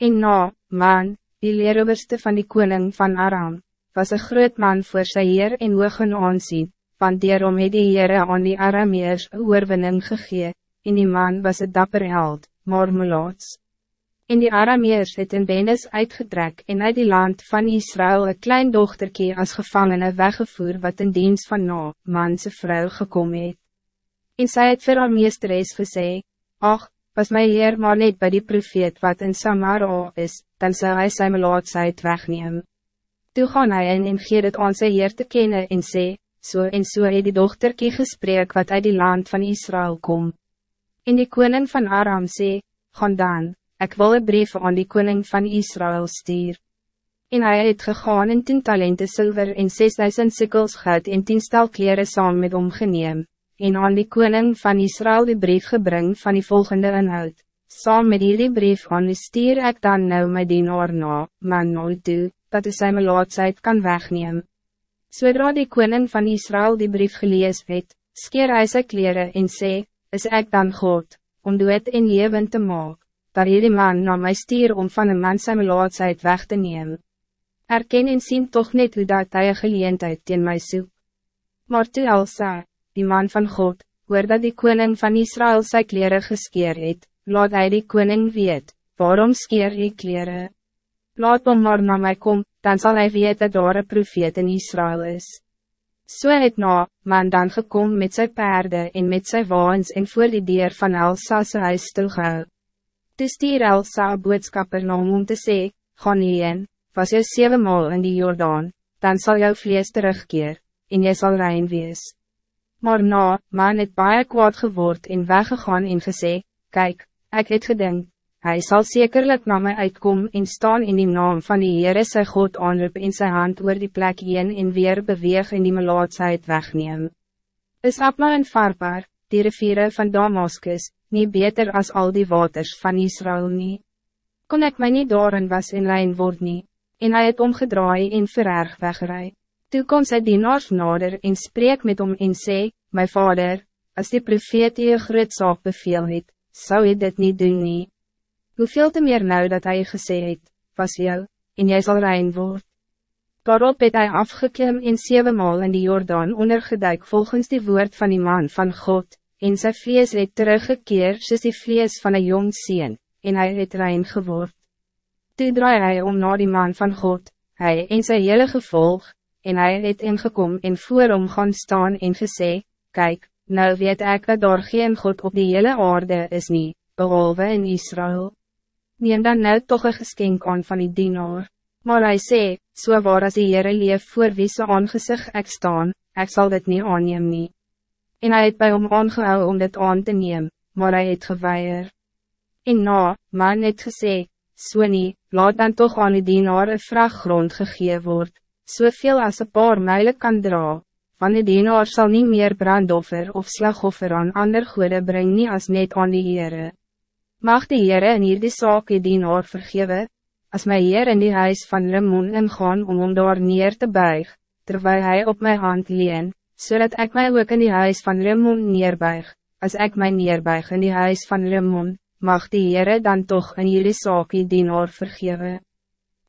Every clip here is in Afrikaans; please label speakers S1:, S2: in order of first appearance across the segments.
S1: En na, man, die leeroberste van die koning van Aram, was een groot man voor sy heer en hoog in aansien, want daarom het die Heere aan die Arameers een oorwinning gegee, en die man was een dapper held, maar melaats. En die Arameers het in Benes uitgetrek en uit die land van Israël een klein dochterkie als gevangene weggevoer wat in dienst van na, manse vrou gekomen het. En sy het vir haar meesteres gesê, Ach, was my heer maar net bij die profeet wat in Samara is, dan zal hij sy melaatsheid wegneem. Toe gaan hy in en gee het aan sy heer te kennen en sê, so en so het die dochterkie gesprek wat uit die land van Israël kom. En die koning van Aram sê, gaan dan, ik wil een brief aan die koning van Israël stuur. En hij het gegaan in tien talente zilver en 6000 sikkels goud en tien stel kleren saam met hom geneem en aan die koning van Israël die brief gebring van die volgende inhoud. Saam met die brief aan die stier ek dan nou my dienaar na, man nooit toe, dat hy sy melaatsheid kan wegneem. Zodra die koning van Israël die brief gelees het, skeer hy sy kleren en sê, is ek dan God, om dood en leven te maak, dat hierdie man na my stier om van een man sy melaatsheid weg te neem. Erken en sien toch net hoe dat hy een geleentheid teen my soek. Maar toe Elsa, die man van God, dat die koning van Israël sy kleren geskeer het, laat hij die koning weet, waarom skeer die kleren? Laat hom maar na my kom, dan zal hij weet dat daar een profeet in Israël is. So het na, man dan gekom met zijn paarden en met zijn waans en voor die dier van Elsa sy huis stilgehou. Toe stier Elsa boodskapper na om te sê, ga nie in, was jou zeven maal in die Jordaan, dan zal jou vlees terugkeer, en jy sal rein wees. Maar na, man het baie kwaad geword en weggegaan en gesê, Kijk, ik het gedink, hij zal zekerlijk naar mij uitkomen en staan in die naam van die Heere sy God aanroep in zijn hand oor die plek heen en weer beweeg in die melaatsheid wegneem. Is Abma en Farbar, die riviere van Damascus, niet beter als al die waters van Israël nie? Kon ik mij niet door en was in lijn word nie, en hy het omgedraai en vererg weggerij. Toe kom sy dienaars nader en spreek met hom en sê, My vader, als die profeet je groot zaak beveel het, zou je dit niet doen nie. Hoeveel te meer nou dat hij gesê het, was jou, en jy zal rein word. Daarop het hy afgeklim en zeven maal in die Jordaan ondergeduik volgens die woord van die man van God, en sy vlees het teruggekeer soos die vlees van een jong sien, en hij het rein geword. Toe draai hy om na die man van God, hij en sy hele gevolg, en hij het ingekom en voor om gaan staan en gesê, Kijk, nou weet ik dat daar geen God op die hele aarde is niet, behalve in Israël. Neem dan nou toch een geschenk aan van die dienaar. Maar hij sê, so waar as die Heere leef voor wie sy aangezicht ek staan, ek sal dit niet aanneem nie. En hij het bij hom aangehou om dit aan te neem, maar hij het geweier. En na, man het gesê, so nie, laat dan toch aan die dienaar een vraaggrond gegee word, soveel so as een paar mijlen kan dra, van die dienaar zal niet meer brandoffer of slagoffer aan ander goede brengen nie as net aan die Heere. Mag die Heere in hierdie saak die dienaar vergewe, as my Heer in die huis van Rimon ingaan om om daar neer te buig, terwijl hij op mijn hand leen, zodat ik mij ook in die huis van Rimon neerbuig, als ik mij neerbuig in die huis van Rimon, mag die Heere dan toch in hierdie saak die dienaar vergewe.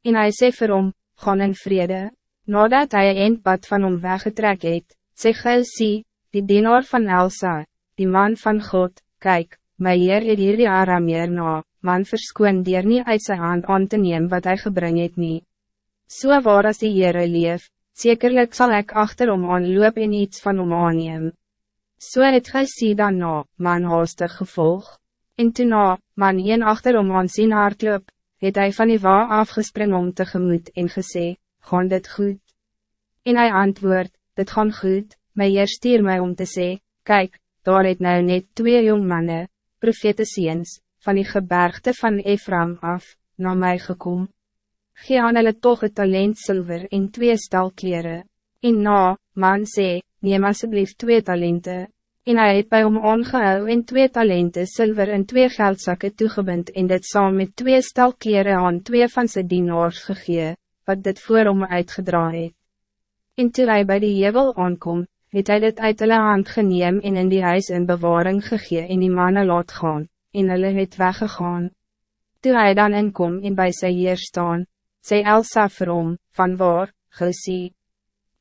S1: En hij sê vir hom, gaan in vrede. Nadat hij een eindpad van hom weggetrek het, sê gil sê, die dienaar van Elsa, die man van God, kijk, my heer het hier die Arameer na, man verskoon dier nie uit sy hand aan te neem wat hij gebring het nie. So waar as die Heere leef, zekerlijk zal ik achter hom aanloop en iets van hom aanneem. So het sê dan na, man haastig gevolg, en toe na, man een achter hom aan sien hardloop, het hij van die wa afgespring om tegemoet en gesê, gaan dit goed? En hij antwoord, dit gaan goed, my heer stuur my om te sê, kijk, daar het nou net twee jong mannen, profete seens, van die gebergte van Ephraim af, naar mij gekom. Gee aan hulle toch het talent zilver en twee stalkleren. En na, man sê, neem asseblief twee talenten. En hij het bij hom aangehou en twee talenten zilver en twee geldzakken toegebind en dit saam met twee stalkleren aan twee van zijn dienaars gegee wat dit voor hom uitgedra het. En toe hy by die hevel aankom, het hy dit uit hulle hand geneem en in die huis in bewaring gegee en die manne laat gaan, en hulle het weggegaan. Toe hy dan inkom en bij sy heer staan, sê Elsa vir hom, van waar, gesie.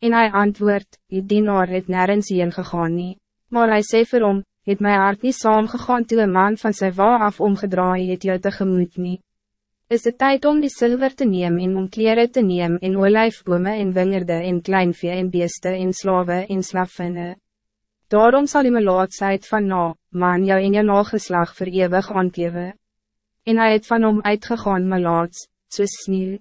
S1: En hij antwoord, die dienaar het nergens heen gegaan nie. Maar hij sê vir hom, het my hart nie saamgegaan toe een man van sy wa af omgedraai het jou tegemoet nie. Is het tijd om die zilver te nemen en om kleren te nemen en olijfbome en wingerde en kleinvee en beeste en slawe en slaffinne? Daarom zal die melaatsheid van na, man jou en jou nageslag voor eeuwig aangeven. En hij het van hom uitgegaan melaats, soos sneeuw.